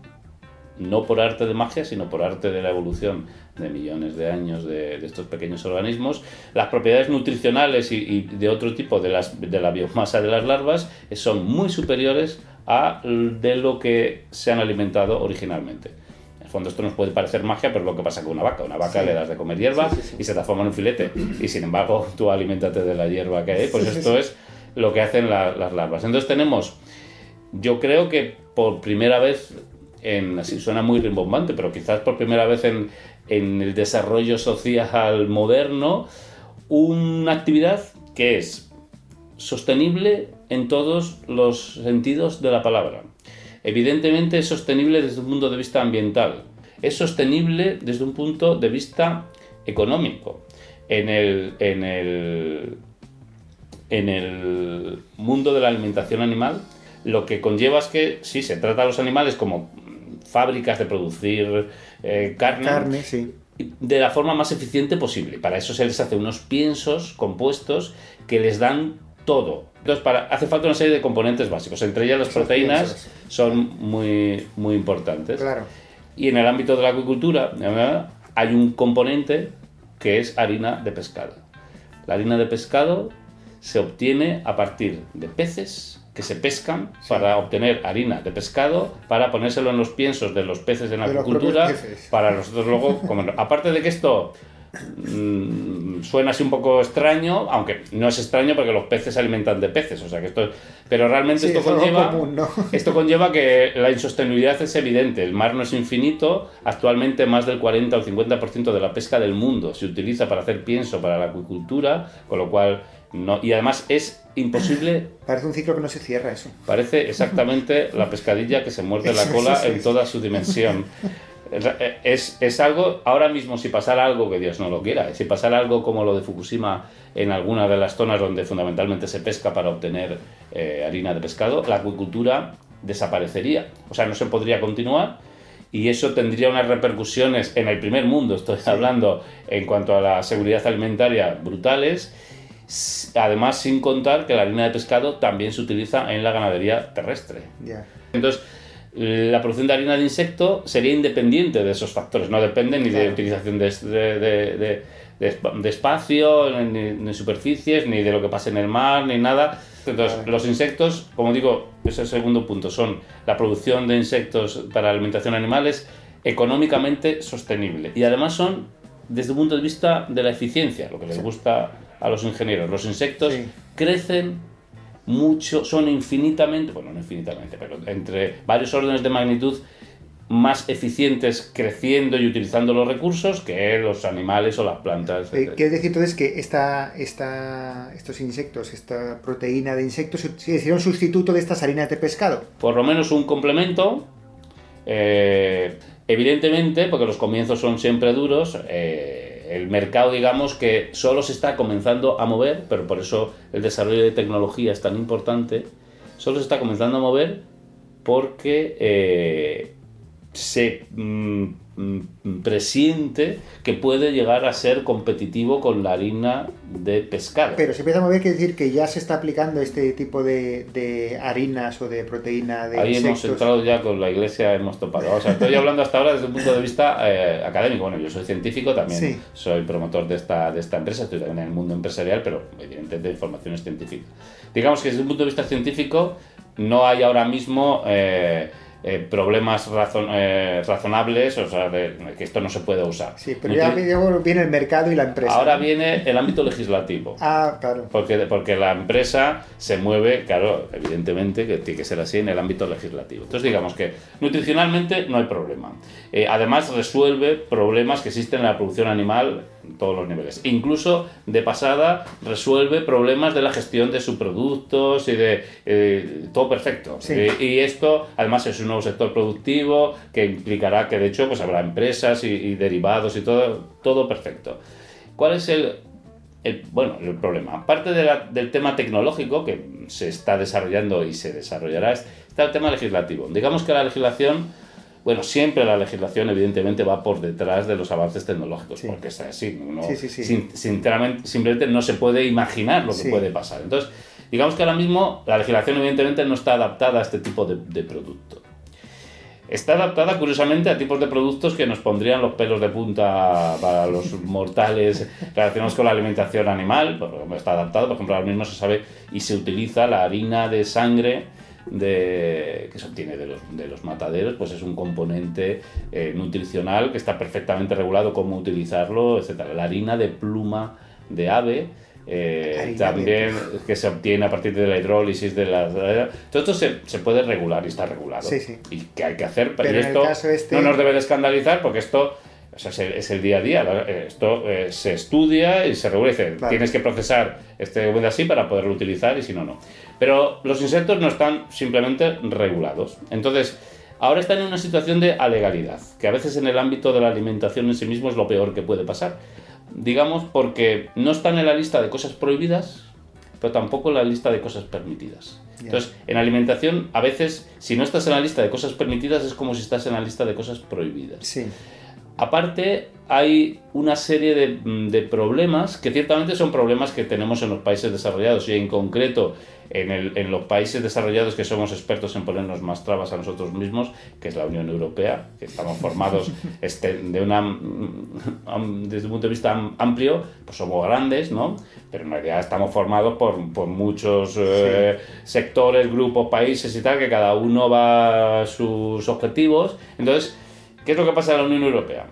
no por arte de magia, sino por arte de la evolución de millones de años de, de estos pequeños organismos, las propiedades nutricionales y, y de otro tipo de, las, de la biomasa de las larvas son muy superiores a de lo que se han alimentado originalmente. En el fondo esto nos puede parecer magia, pero es lo que pasa con una vaca. Una vaca Sí. le das de comer hierba Sí, sí, sí. y se transforma en un filete. Y sin embargo, tú alimentate de la hierba que hay. Pues esto es lo que hacen la- las larvas. Entonces tenemos yo creo que por primera vez, en, así suena muy rimbombante, pero quizás por primera vez en, en el desarrollo social moderno, una actividad que es sostenible en todos los sentidos de la palabra. Evidentemente es sostenible desde un punto de vista ambiental, es sostenible desde un punto de vista económico. En el, en el, en el mundo de la alimentación animal, lo que conlleva es que sí, se trata a los animales como fábricas de producir eh, carne, Carne, sí. de la forma más eficiente posible. Para eso se les hace unos piensos compuestos que les dan todo. Entonces, para, hace falta una serie de componentes básicos. Entre ellas las Esos proteínas piensos. son muy, muy importantes. Claro. Y en el ámbito de la acuicultura hay un componente que es harina de pescado. La harina de pescado se obtiene a partir de peces que se pescan para obtener harina de pescado, para ponérselo en los piensos de los peces en De propios peces. para nosotros luego comerlo. Aparte de que esto mm, suena así un poco extraño, aunque no es extraño porque los peces se alimentan de peces, o sea que esto, pero realmente Sí, esto conlleva, común, ¿no? esto conlleva que la insostenibilidad es evidente. El mar no es infinito. Actualmente más del 40 o 50% de la pesca del mundo se utiliza para hacer pienso para la acuicultura, con lo cual no y además es imposible Parece un ciclo que no se cierra eso. Parece exactamente la pescadilla que se muerde la cola en toda su dimensión. Es, es algo, ahora mismo, si pasara algo que Dios no lo quiera, si pasara algo como lo de Fukushima en alguna de las zonas donde fundamentalmente se pesca para obtener eh, harina de pescado, la acuicultura desaparecería. O sea, no se podría continuar y eso tendría unas repercusiones en el primer mundo, estoy hablando, en cuanto a la seguridad alimentaria brutales. Además, sin contar que la harina de pescado también se utiliza en la ganadería terrestre. Ya. Entonces, la producción de harina de insecto sería independiente de esos factores, no depende ni de Claro. utilización de, de- de- de- de de espacio, ni, ni superficies, ni de lo que pasa en el mar, ni nada. Entonces, Vale. los insectos, como digo, ese es el segundo punto, son la producción de insectos para alimentación de animales económicamente sostenible. Y además son, desde un punto de vista de la eficiencia, lo que les gusta a los ingenieros. Los insectos Sí. crecen mucho, son infinitamente, bueno, no infinitamente, pero entre varios órdenes de magnitud más eficientes creciendo y utilizando los recursos que los animales o las plantas. Eh, etc. Quiere decir entonces que esta, esta, estos insectos, esta proteína de insectos, sería un sustituto de estas harinas de pescado. Por lo menos un complemento. eh, evidentemente, porque los comienzos son siempre duros, eh, el mercado, digamos, que solo se está comenzando a mover, pero por eso el desarrollo de tecnología es tan importante, solo se está comenzando a mover porque eh, se mm, presiente que puede llegar a ser competitivo con la harina de pescado. Pero se empieza a mover, quiere decir que ya se está aplicando este tipo de, de harinas o de proteína de Ahí hemos entrado ya con la iglesia, hemos topado. O sea, estoy hablando hasta ahora desde un punto de vista eh, académico. Bueno, yo soy científico también, Sí. soy promotor de esta, de esta empresa, estoy también en el mundo empresarial, pero evidentemente informaciones científicas. Digamos que desde un punto de vista científico no hay ahora mismo eh, eh, problemas razon- eh, razonables, o sea, de, que esto no se puede usar. Sí, pero ya viene el mercado y la empresa. Ahora viene el ámbito legislativo. Ah, claro. Porque, porque la empresa se mueve, claro, evidentemente que tiene que ser así en el ámbito legislativo. Entonces digamos que nutricionalmente no hay problema. Eh, además resuelve problemas que existen en la producción animal en todos los niveles. Incluso de pasada resuelve problemas de la gestión de subproductos y de eh, todo perfecto. Sí. Eh, y esto además es un nuevo sector productivo que implicará que de hecho pues habrá empresas y, y derivados y todo, todo perfecto. ¿Cuál es el, el- bueno, el problema, aparte de la- del tema tecnológico que se está desarrollando y se desarrollará, está el tema legislativo. Digamos que la legislación, bueno, siempre la legislación evidentemente va por detrás de los avances tecnológicos, Sí. porque es así, no- Sí, sí, sí. sin- sinceramente, simplemente no se puede imaginar lo que puede pasar. Entonces, digamos que ahora mismo la legislación evidentemente no está adaptada a este tipo de, de producto. Está adaptada, curiosamente, a tipos de productos que nos pondrían los pelos de punta para los mortales relacionados con la alimentación animal. Está adaptado, por ejemplo, ahora mismo se sabe y se utiliza la harina de sangre de, que se obtiene de los, de los mataderos, pues es un componente eh, nutricional que está perfectamente regulado cómo utilizarlo, etc. La harina de pluma de ave. eh, de también que se obtiene a partir de la hidrólisis de las... Todo esto se, se puede regular y está regulado. Sí, sí. Y que hay que hacer, Pero y esto este- no nos debe de escandalizar porque esto o sea, es, el, es el día a día. Eh, Esto eh, se estudia y se regula. dice, Claro. Tienes que procesar este así para poderlo utilizar y si no, no. Pero los insectos no están simplemente regulados. Entonces, ahora están en una situación de alegalidad, que a veces en el ámbito de la alimentación en sí mismo es lo peor que puede pasar. Digamos porque no están en la lista de cosas prohibidas, pero tampoco en la lista de cosas permitidas. Entonces, en alimentación, a veces, si no estás en la lista de cosas permitidas, es como si estás en la lista de cosas prohibidas. Sí. Aparte, hay una serie de, de problemas que ciertamente son problemas que tenemos en los países desarrollados y en concreto en, el- en los países desarrollados que somos expertos en ponernos más trabas a nosotros mismos, que es la Unión Europea, que estamos formados este, de una, mm, desde un punto de vista am- amplio, pues somos grandes, ¿no? Pero en realidad estamos formados por, por muchos eh, sectores, grupos, países y tal, que cada uno va a sus objetivos. Entonces, ¿qué es lo que pasa en la Unión Europea?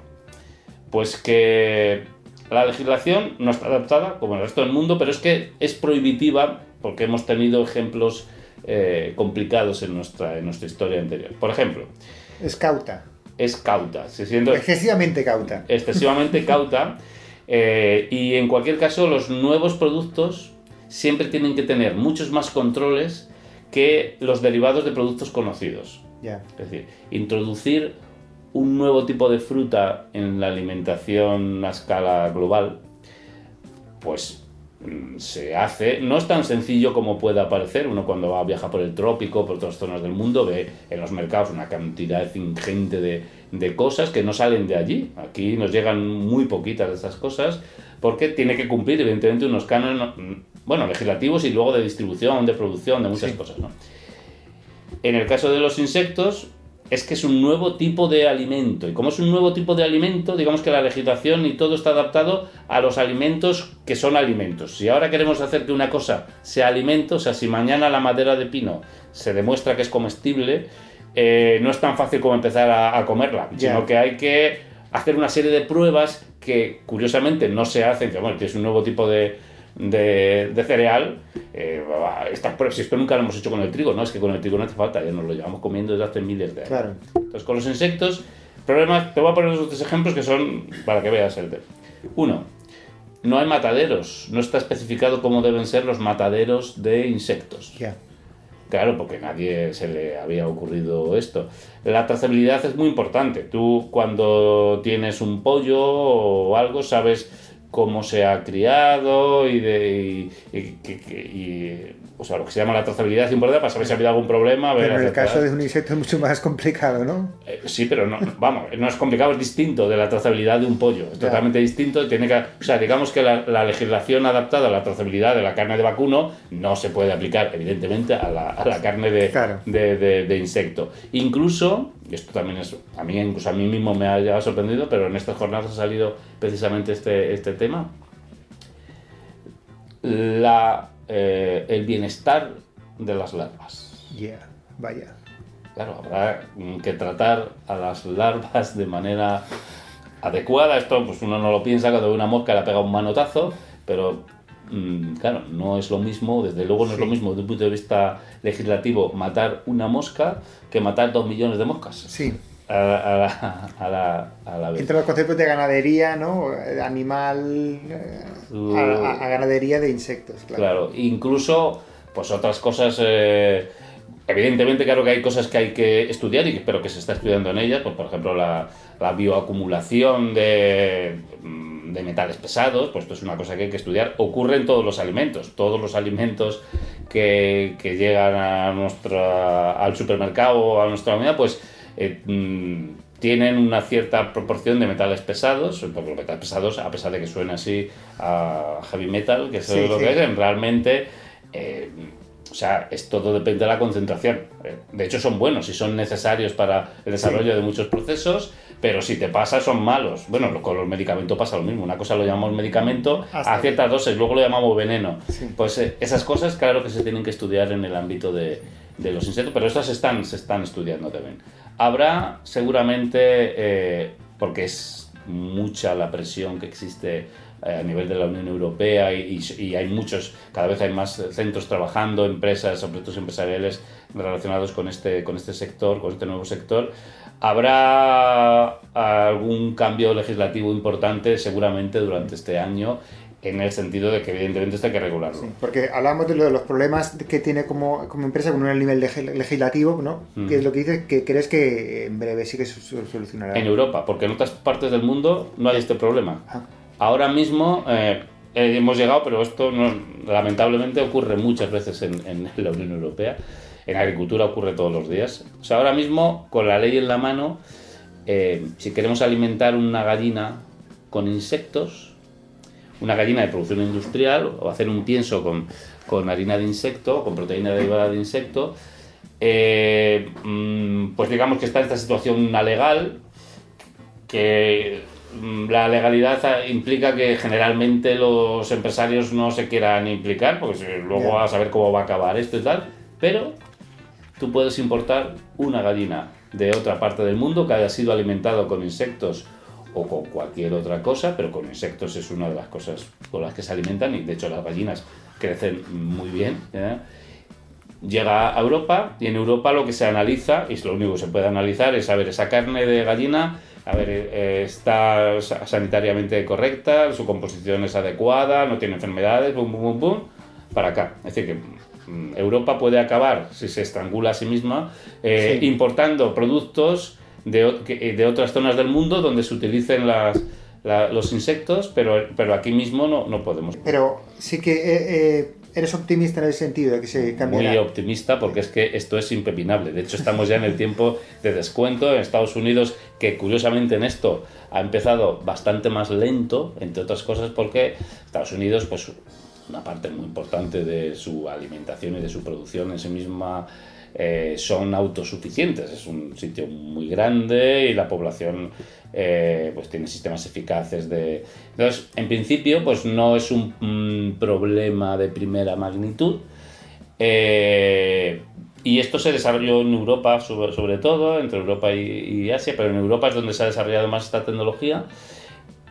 Pues que la legislación no está adaptada como el resto del mundo, pero es que es prohibitiva porque hemos tenido ejemplos eh, complicados en nuestra, en nuestra historia anterior. Por ejemplo, Es cauta. es cauta, se siente Excesivamente cauta. excesivamente cauta eh, y en cualquier caso los nuevos productos siempre tienen que tener muchos más controles que los derivados de productos conocidos. Ya. Es decir, introducir un nuevo tipo de fruta en la alimentación a escala global, pues se hace, no es tan sencillo como pueda parecer, uno cuando va a viajar por el trópico, por otras zonas del mundo, ve en los mercados una cantidad ingente de, de cosas que no salen de allí, aquí nos llegan muy poquitas de esas cosas, porque tiene que cumplir evidentemente unos cánones, mm, bueno, legislativos y luego de distribución, de producción, de muchas Sí. cosas, ¿no? En el caso de los insectos, es que es un nuevo tipo de alimento. Y como es un nuevo tipo de alimento, digamos que la legislación y todo está adaptado a los alimentos que son alimentos. Si ahora queremos hacer que una cosa sea alimento, o sea, si mañana la madera de pino se demuestra que es comestible, eh, no es tan fácil como empezar a, a comerla, sino que hay que hacer una serie de pruebas que curiosamente no se hacen, que bueno, que es un nuevo tipo de, de, de cereal. eh, pruebas, si esto nunca lo hemos hecho con el trigo, no, es que con el trigo no hace falta, ya nos lo llevamos comiendo desde hace miles de años. Claro. Entonces, con los insectos, problemas, te voy a poner los otros ejemplos que son para que veas el tema. Uno, no hay mataderos, no está especificado cómo deben ser los mataderos de insectos. Ya. Claro, porque a nadie se le había ocurrido esto. La trazabilidad es muy importante. Tú cuando tienes un pollo o algo sabes cómo se ha criado y, de, y, y- y, o sea, lo que se llama la trazabilidad es importante para saber si ha habido algún problema. ver Pero en el caso de un insecto es mucho más complicado, ¿no? Eh, Sí, pero no, vamos, no es complicado, es distinto de la trazabilidad de un pollo. Es totalmente distinto. Tiene que, o sea, digamos que la, la legislación adaptada a la trazabilidad de la carne de vacuno no se puede aplicar, evidentemente, a la, a la carne de, Claro. de, de- de insecto. Incluso, y esto también es, a mí, incluso a mí mismo me ha, sorprendido, pero en estas jornadas ha salido precisamente este, este tema. La, eh, el bienestar de las larvas. Ya. Vaya. Claro, habrá que tratar a las larvas de manera adecuada. Esto, pues uno no lo piensa cuando ve una mosca le ha pegado un manotazo, pero mm, claro, no es lo mismo, desde luego no es lo mismo desde un punto de vista legislativo matar una mosca que matar dos millones de moscas Sí. A, la, a la, a la vez. Entre los conceptos de ganadería, ¿no? Animal. a, ganadería de insectos, claro. Claro, incluso pues otras cosas, eh, evidentemente claro que hay cosas que hay que estudiar y espero que se está estudiando en ellas, pues por ejemplo la, la bioacumulación de, de metales pesados, pues esto es una cosa que hay que estudiar, ocurre en todos los alimentos, todos los alimentos que, que llegan a nuestra, al supermercado o a nuestra unidad, pues eh, mm, tienen una cierta proporción de metales pesados, porque los metales pesados, a pesar de que suena así a heavy metal, que eso Sí, es lo sí. que es, realmente, eh, o sea, es todo depende de la concentración. Eh, De hecho, son buenos y son necesarios para el desarrollo de muchos procesos, pero si te pasa, son malos. Bueno, con los medicamentos pasa lo mismo. Una cosa lo llamamos medicamento Hasta a ciertas dosis, luego lo llamamos veneno. Sí. Pues eh, esas cosas, claro que se tienen que estudiar en el ámbito de, de los insectos, pero estas se están, se están estudiando también. Habrá seguramente, eh, porque es mucha la presión que existe eh, a nivel de la Unión Europea y, hay muchos, cada vez hay más centros trabajando, empresas, proyectos empresariales relacionados con este, con este sector, con este nuevo sector. Habrá algún cambio legislativo importante seguramente durante este año en el sentido de que evidentemente esto hay que regularlo. Sí, porque hablamos de, lo de los problemas que tiene como, como empresa con un nivel legi- legislativo, ¿no? Mm. Que es lo que dices que crees que en breve sí que se se solucionará. En Europa, porque en otras partes del mundo no hay este problema. Ah. Ahora mismo eh, eh, hemos llegado, pero esto no- lamentablemente ocurre muchas veces en, en la Unión Europea. En agricultura ocurre todos los días. O sea, ahora mismo, con la ley en la mano, eh, si queremos alimentar una gallina con insectos, una gallina de producción industrial o hacer un pienso con, con harina de insecto, con proteína derivada de insecto, eh, mm, pues digamos que está en esta situación legal, que mm, la legalidad implica que generalmente los empresarios no se quieran implicar, porque luego a saber cómo va a acabar esto y tal, pero tú puedes importar una gallina de otra parte del mundo que haya sido alimentado con insectos o con cualquier otra cosa, pero con insectos es una de las cosas con las que se alimentan y de hecho las gallinas crecen muy bien. ¿eh? Llega a Europa y en Europa lo que se analiza, y es lo único que se puede analizar, es saber esa carne de gallina, a ver, eh, está sa- sanitariamente correcta, su composición es adecuada, no tiene enfermedades, bum, bum, bum, bum, para acá. Es decir, que mm, Europa puede acabar, si se estrangula a sí misma, eh, Sí. importando productos de, que- de otras zonas del mundo donde se utilicen las, la- los insectos, pero, pero aquí mismo no, no podemos. Pero sí que eh, eh, eres optimista en el sentido de que se cambiará. Muy optimista porque es que esto es impepinable. De hecho, estamos ya en el tiempo de descuento en Estados Unidos, que curiosamente en esto ha empezado bastante más lento, entre otras cosas porque Estados Unidos, pues una parte muy importante de su alimentación y de su producción en sí misma eh, son autosuficientes. Es un sitio muy grande y la población eh, pues tiene sistemas eficaces de... Entonces, en principio, pues no es un problema de primera magnitud. Eh, y esto se desarrolló en Europa sobre, sobre todo, entre Europa y, Asia, pero en Europa es donde se ha desarrollado más esta tecnología.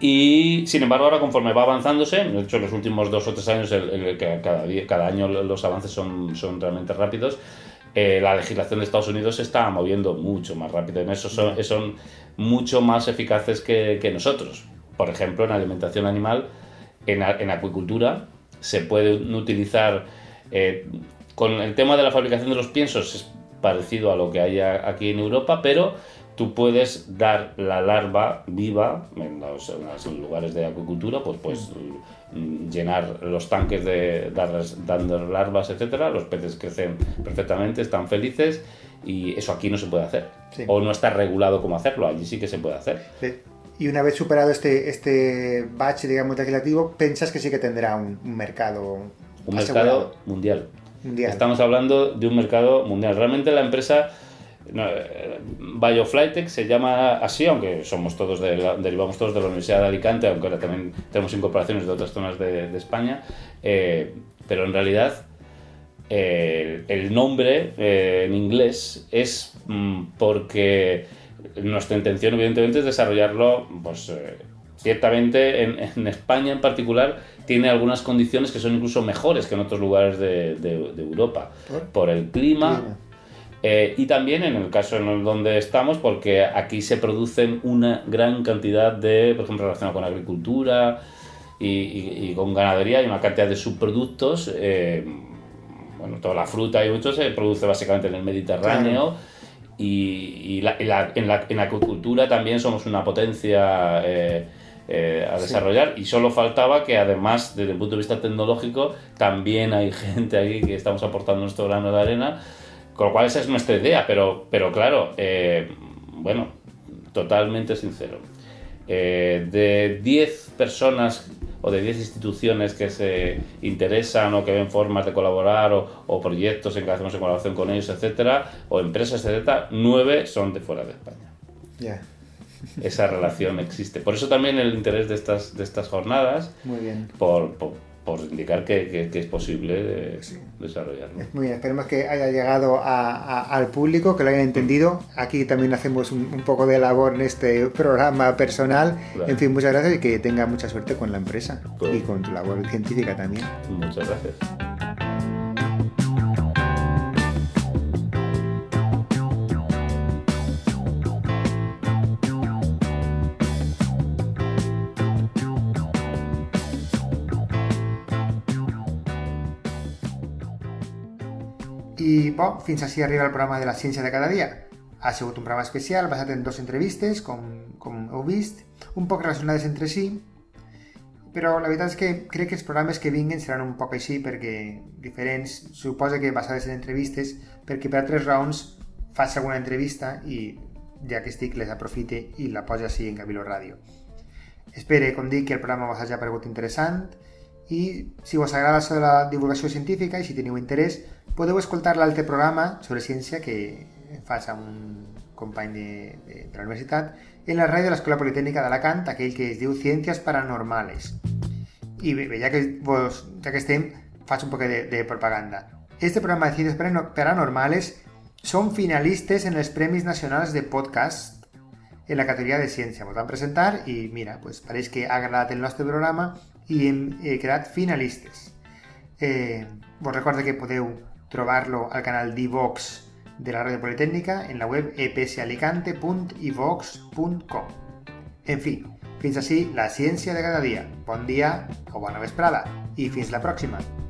Y sin embargo, ahora conforme va avanzándose, de hecho, en los últimos dos o tres años, el, el cada, cada año los avances son, son realmente rápidos, eh, la legislación de Estados Unidos se está moviendo mucho más rápido. En eso son, son mucho más eficaces que, que nosotros. Por ejemplo, en alimentación animal, en, acuicultura, se pueden utilizar. eh, con el tema de la fabricación de los piensos es parecido a lo que hay aquí en Europa, pero tú puedes dar la larva viva en los, en los lugares de acuicultura, pues puedes mm, llenar los tanques de darles- dando larvas, etcétera. Los peces crecen perfectamente, están felices y eso aquí no se puede hacer. Sí. O no está regulado cómo hacerlo, allí sí que se puede hacer. Sí. Y una vez superado este, este bache, digamos, legislativo, ¿pensas que sí que tendrá un, un mercado Un asegurado? mercado mundial. mundial? Estamos hablando de un mercado mundial. Realmente la empresa no, eh, Bioflytech se llama así, aunque somos todos de la- derivamos todos de la Universidad de Alicante, aunque ahora también tenemos incorporaciones de otras zonas de, de España, eh, pero en realidad eh, el nombre eh, en inglés es mm, porque nuestra intención evidentemente es desarrollarlo pues ciertamente en, en España en particular tiene algunas condiciones que son incluso mejores que en otros lugares de, de- de Europa ¿Por? por el clima, Clima. Eh, y también en el caso en el donde estamos, porque aquí se producen una gran cantidad de, por ejemplo, relacionado con agricultura y, y- y con ganadería, y una cantidad de subproductos. eh, bueno, toda la fruta y mucho se produce básicamente en el Mediterráneo. Y, y la- la- en, la, en acuicultura también somos una potencia eh, eh, a Sí. desarrollar y solo faltaba que además desde el punto de vista tecnológico también hay gente aquí que estamos aportando nuestro grano de arena con lo cual esa es nuestra idea, pero, pero claro, eh, bueno, totalmente sincero. Eh, de 10 personas o de 10 instituciones que se interesan o que ven formas de colaborar o, o proyectos en que hacemos en colaboración con ellos, etcétera, o empresas, etcétera, 9 son de fuera de España. Ya, Esa relación existe. Por eso también el interés de estas, de estas jornadas, muy bien. por, por, por indicar que, que- que es posible eh, desarrollarlo. Muy bien, esperemos que haya llegado a- a- al público, que lo hayan entendido. Aquí también hacemos un, un poco de labor en este programa personal. Claro. En fin, muchas gracias y que tenga mucha suerte con la empresa Pues- y con tu labor científica también. Muchas gracias. Bo, fins així arriba el programa de la ciència de cada dia. Ha sigut un programa especial basat en dos entrevistes, com, com heu vist, un poc relacionades entre si, però la veritat és que crec que els programes que vinguen seran un poc així perquè diferents, suposa que basades en entrevistes, perquè per altres raons faig alguna entrevista i ja que estic les aprofite i la posa així en Cabilo Ràdio. Espero, com dic, que el programa us hagi paregut interessant i si us agrada això de la divulgació científica i si teniu interès, podeu escoltar l'altre programa sobre ciència que faig amb un company de, de, de la universitat en la ràdio de l'Escola Politècnica d'Alacant, aquell que es diu Ciències Paranormales. I bé, ja que, vos, ja que estem, faig un poc de, de propaganda. Este programa de Ciències Paranormales són finalistes en els Premis Nacionals de Podcast en la categoria de ciència. Ens van presentar i mira, pues, pareix que ha agradat el nostre programa i hem eh, quedat finalistes. Eh, vos recordo que podeu trobar-lo al canal d'Ivox de la Ràdio Politécnica en la web epsalicante.ivox.com. En fi, fins així la ciència de cada dia. Bon dia o bona vesprada i fins la pròxima.